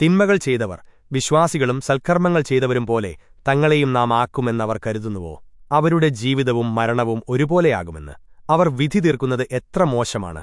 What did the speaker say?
തിന്മകൾ ചെയ്തവർ വിശ്വാസികളും സൽക്കർമ്മങ്ങൾ ചെയ്തവരും പോലെ തങ്ങളെയും നാം ആക്കുമെന്നവർ കരുതുന്നുവോ? അവരുടെ ജീവിതവും മരണവും ഒരുപോലെയാകുമെന്ന്. അവർ വിധി തീർക്കുന്നത് എത്ര മോശമാണ്.